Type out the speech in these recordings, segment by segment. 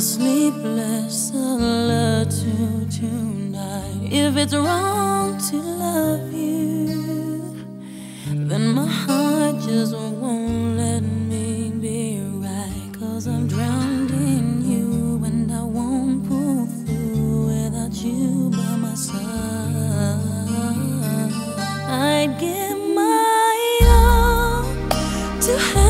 a sleepless solitude tonight. If it's wrong to love you, then my heart just won't let me be right. Cause I'm drowned in you, and I won't pull through without you by my side. I'd give my all to have.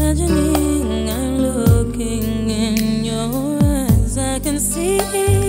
Imagining I'm looking in your eyes, I can see.